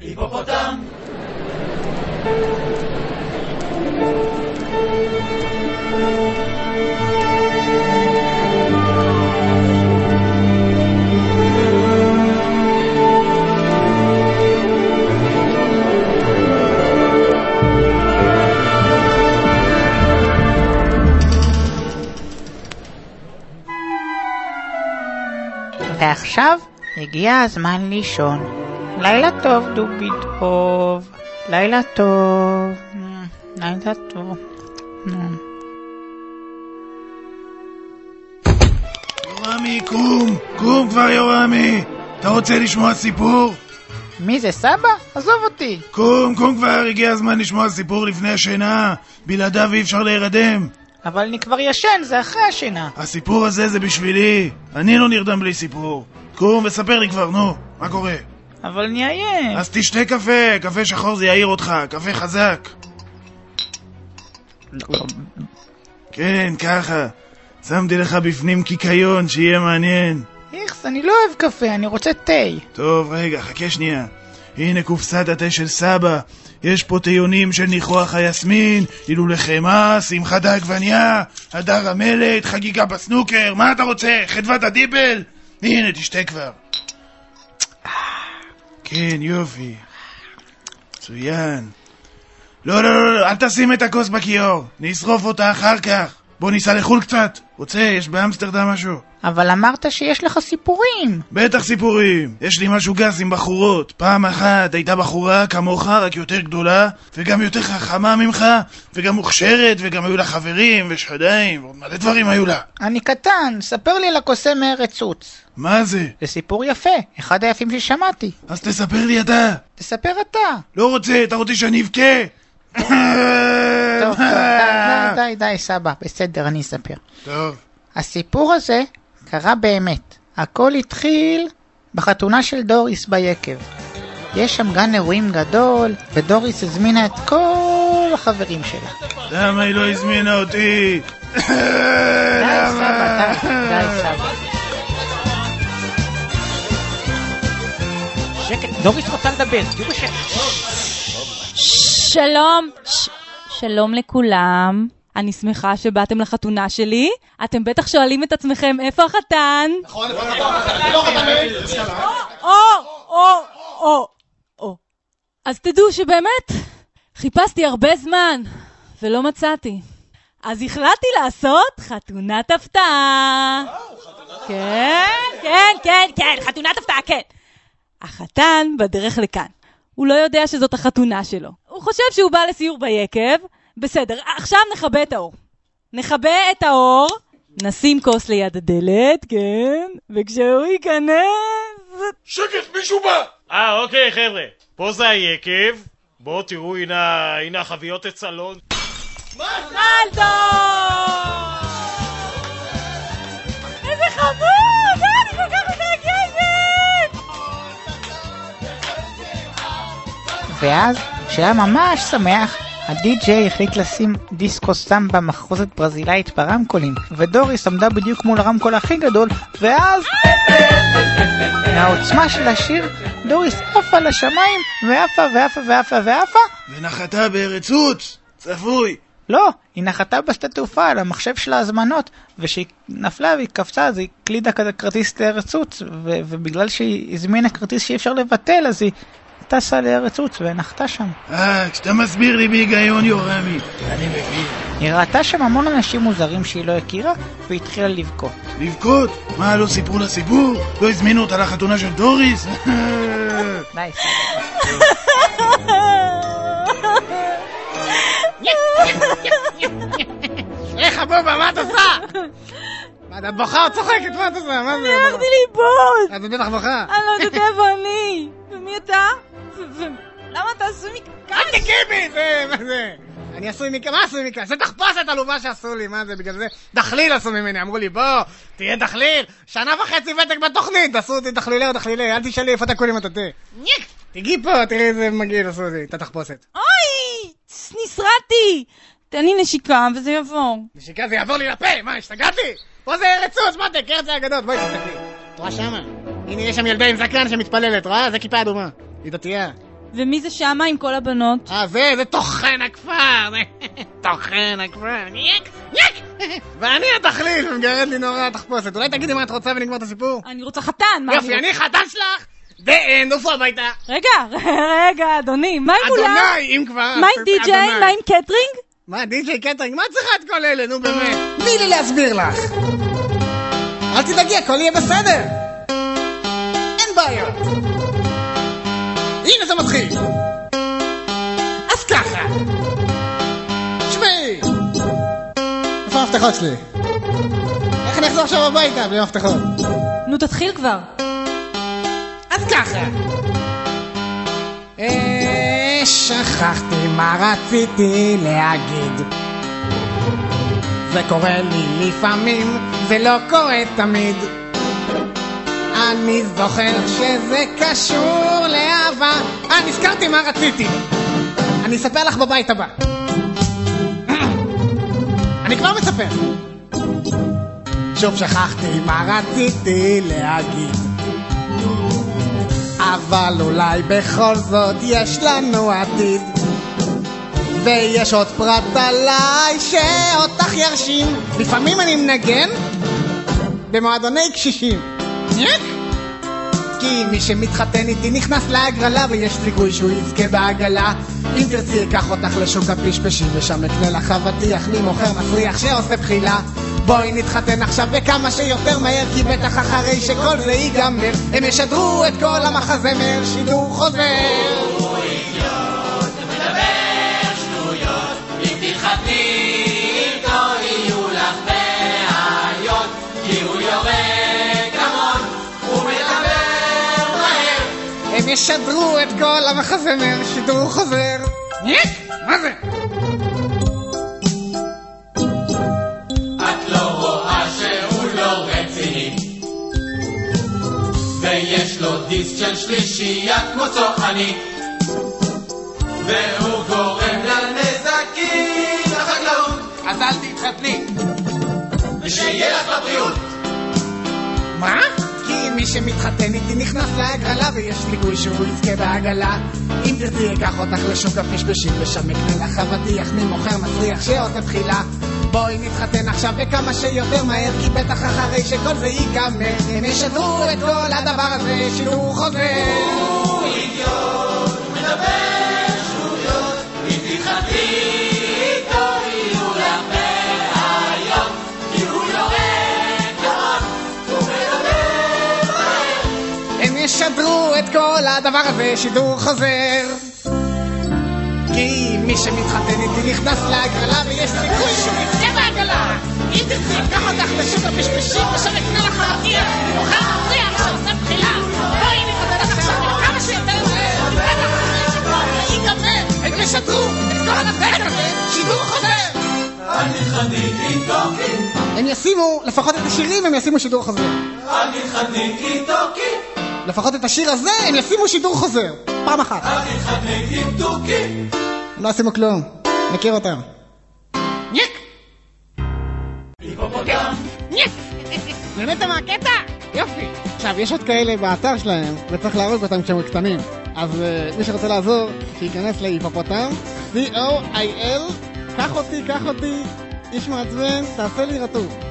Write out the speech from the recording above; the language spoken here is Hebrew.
היפופוטם! ועכשיו הגיע הזמן לישון. לילה טוב, דובי טוב. לילה טוב. אה, לילה טוב. אה. יורמי, קום! קום כבר, יורמי! אתה רוצה לשמוע סיפור? מי זה, סבא? עזוב אותי. קום, קום כבר, הגיע הזמן לשמוע סיפור לפני השינה. בלעדיו אי אפשר להירדם. אבל אני כבר ישן, זה אחרי השינה. הסיפור הזה זה בשבילי. אני לא נרדם בלי סיפור. קום וספר לי כבר, נו, מה קורה? אבל אני עייף. אז תשתה קפה, קפה שחור זה יעיר אותך, קפה חזק. כן, ככה. שמתי לך בפנים קיקיון, שיהיה מעניין. איכס, אני לא אוהב קפה, אני רוצה תה. טוב, רגע, חכה שנייה. הנה קופסת התה של סבא. יש פה טיונים של ניחוח היסמין, הילולי חמאה, שמחת העגבניה, הדר המלט, חגיגה בסנוקר, מה אתה רוצה? חדוות הדיבל? הנה, תשתה כבר. כן, יופי. מצוין. לא, לא, לא, לא, אל תשים את הכוס בכיור. נשרוף אותה אחר כך. בוא ניסע לחו"ל קצת. רוצה? יש באמסטרדם משהו. אבל אמרת שיש לך סיפורים. בטח סיפורים. יש לי משהו גס עם בחורות. פעם אחת הייתה בחורה כמוך, רק יותר גדולה, וגם יותר חכמה ממך, וגם מוכשרת, וגם היו לה חברים ושדיים, ועוד מלא דברים היו לה. אני קטן, ספר לי על הקוסם מארץ צוץ. מה זה? זה סיפור יפה, אחד היפים ששמעתי. אז תספר לי אתה. תספר אתה. לא רוצה, אתה רוצה שאני אבכה? טוב, טוב, די, די, די, סבא, בסדר, אני אספר. טוב. הסיפור הזה קרה באמת. הכל התחיל בחתונה של דוריס ביקב. יש שם גן אירועים גדול, ודוריס הזמינה את כל החברים שלה. למה היא לא הזמינה אותי? די, סבא, די, די, סבא. שקט, דוריס רוצה לדבר, תראו ש... שלום, ש- שלום לכולם. אני שמחה שבאתם לחתונה שלי. אתם בטח שואלים את עצמכם איפה החתן? נכון, או, או, או, או. אז תדעו שבאמת חיפשתי הרבה זמן ולא מצאתי. אז החלטתי לעשות חתונת הפתעה. כן, כן, כן, כן, חתונת הפתעה, כן. החתן בדרך לכאן. הוא לא יודע שזאת החתונה שלו. הוא חושב שהוא בא לסיור ביקב. בסדר, עכשיו נכבה את האור. נכבה את האור, נשים כוס ליד הדלת, כן, וכשהוא ייכנס... שקט, מישהו בא! אה, אוקיי, חבר'ה. פה זה היקב. בואו תראו, הנה, הנה החביות את סלון. מזל טוב! איזה חמוד! אה, אני כל כך מתרגשת! ואז, כשהיה ממש שמח, הדי-ג'יי החליט לשים דיסקו סמבה מחרוזת ברזילאית ברמקולים, ודוריס עמדה בדיוק מול הרמקול הכי גדול, ואז... מהעוצמה של השיר, דוריס עפה לשמיים, ועפה ועפה ועפה ועפה, ונחתה בארץ עוץ! צפוי! לא, היא נחתה בשדה תעופה על המחשב של ההזמנות, וכשהיא נפלה והיא קפצה אז היא הקלידה כזה כרטיס לארץ עוץ, ו- ובגלל שהיא הזמינה כרטיס שאי אפשר לבטל, אז היא טסה לארץ עוץ ונחתה שם. אה, כשאתה מסביר לי בהיגיון יורמי, אני מבין. היא ראתה שם המון אנשים מוזרים שהיא לא הכירה, והתחילה לבכות. לבכות? מה, לא סיפרו לה סיפור? לא הזמינו אותה לחתונה של דוריס? די. איך הבובה, מה את עושה? מה, את בוכה או צוחקת? מה את עושה? מה זה? הלכתי לאיבוד! את בטח בוכה. אני לא יודעת איפה אני! ומי אתה? למה אתה עשוי מכ... אל תקי בי! זה, מה זה? אני עשוי מכאן, מה עשוי מכאן? זה תחפושת עלובה שעשו לי, מה זה? בגלל זה דחליל עשו ממני, אמרו לי בוא, תהיה דחליל, שנה וחצי ותק בתוכנית, עשו אותי דחלילי או דחלילי, אל תשאלי איפה תקעו לי מטאטא. ניק! תגיעי פה, תראי איזה מגעיל עשו אותי, את התחפושת. אוי! נסרטתי! תן לי נשיקה וזה יעבור. נשיקה זה יעבור לי לפה, מה, השתגעתי? פה זה ארץ סוס, מותק, ארץ האגדות, בואי תסתכלי. את רואה שמה? הנה יש שם ילדה עם זקן שמתפללת, רואה? זה כיפה אדומה. היא דתייה. ומי זה שמה עם כל הבנות? אה, זה, זה טוחן הכפר, זה טוחן הכפר, ניק, ניק! ואני התחליל, ומגרד לי נורא התחפושת. אולי תגידי מה את רוצה ונגמור את הסיפור? אני רוצה חתן, מה יופי, אני חתן שלך! דה, עופו הביתה. רגע, רגע, אדוני, מה עם אולם? אדוני, אם כבר... מה עם די-ג'יי? מה עם קטרינג? מה, די.ג'יי קטרינג? מה את צריכה את כל אלה? נו באמת. תני לי להסביר לך. אל תדאגי, הכל יהיה בסדר. אין בעיות. הנה זה מתחיל. אז ככה. תשמעי. איפה המפתחות שלי? איך אני אחזור עכשיו הביתה בלי מפתחות? נו, תתחיל כבר. אז ככה. אה, שכחתי מה רציתי להגיד. זה קורה לי לפעמים, זה לא קורה תמיד. אני זוכר שזה קשור לאהבה. אה, נזכרתי מה רציתי. אני אספר לך בבית הבא. אני כבר מספר. שוב שכחתי מה רציתי להגיד. אבל אולי בכל זאת יש לנו עתיד ויש עוד פרט עליי שאותך ירשים לפעמים אני מנגן במועדוני קשישים ניק? כי מי שמתחתן איתי נכנס להגרלה ויש סיכוי שהוא יזכה בעגלה אם תרצי אקח אותך לשוק הפשפשים ושם אקנה לך אבטיח. ממוכר מסריח שעושה בחילה. בואי נתחתן עכשיו וכמה שיותר מהר כי בטח אחרי שכל זה ייגמר. הם ישדרו את כל המחזמר שידור חוזר ישדרו את כל המחזמר שידור חוזר ניק? מה זה? את לא רואה שהוא לא רציני ויש לו דיסק של שלישייה כמו צועני והוא גורם לנזקים לחקלאות אז אל תתחתני ושיהיה לך לבריאות מה? מי שמתחתן איתי נכנס להגרלה ויש סיכוי שהוא יזכה בעגלה. אם תרצי אקח אותך לשוק הפשפשים ושם אקנה לך אבטיח ממוכר מסריח שעושה תחילה בואי נתחתן עכשיו וכמה שיותר מהר כי בטח אחרי שכל זה ייגמר. הם ישדרו את כל הדבר הזה שידור חוזר הם ישדרו את כל הדבר הזה שידור חוזר. כי מי שמתחתן איתי נכנס להגרלה ויש סיכוי שהוא יזכה בעגלה. אם תרצי אקח אותך לשוק הפשפשים ושם אקנה לך אבטיח מוכר מפריח שעושה בחילה. בואי נתחתן עכשיו וכמה שיותר מהר. בטח אחרי שכל זה ייגמר. הם ישדרו את כל הדבר הזה. שידור חוזר. הם ישימו, לפחות את השירים הם ישימו שידור חוזר. אני חניתי טוקי לפחות את השיר הזה הם ישימו שידור חוזר פעם אחת אני חניתי טוקי לא עשינו כלום, מכיר אותם. ניק! היפופוטם ניק! נהנתם מהקטע? יופי. עכשיו, יש עוד כאלה באתר שלהם, וצריך להרוג אותם כשהם קטנים. אז uh, מי שרוצה לעזור, שייכנס להיפופוטם, C-O-I-L, קח אותי, קח אותי, איש מעצבן, תעשה לי רטוב.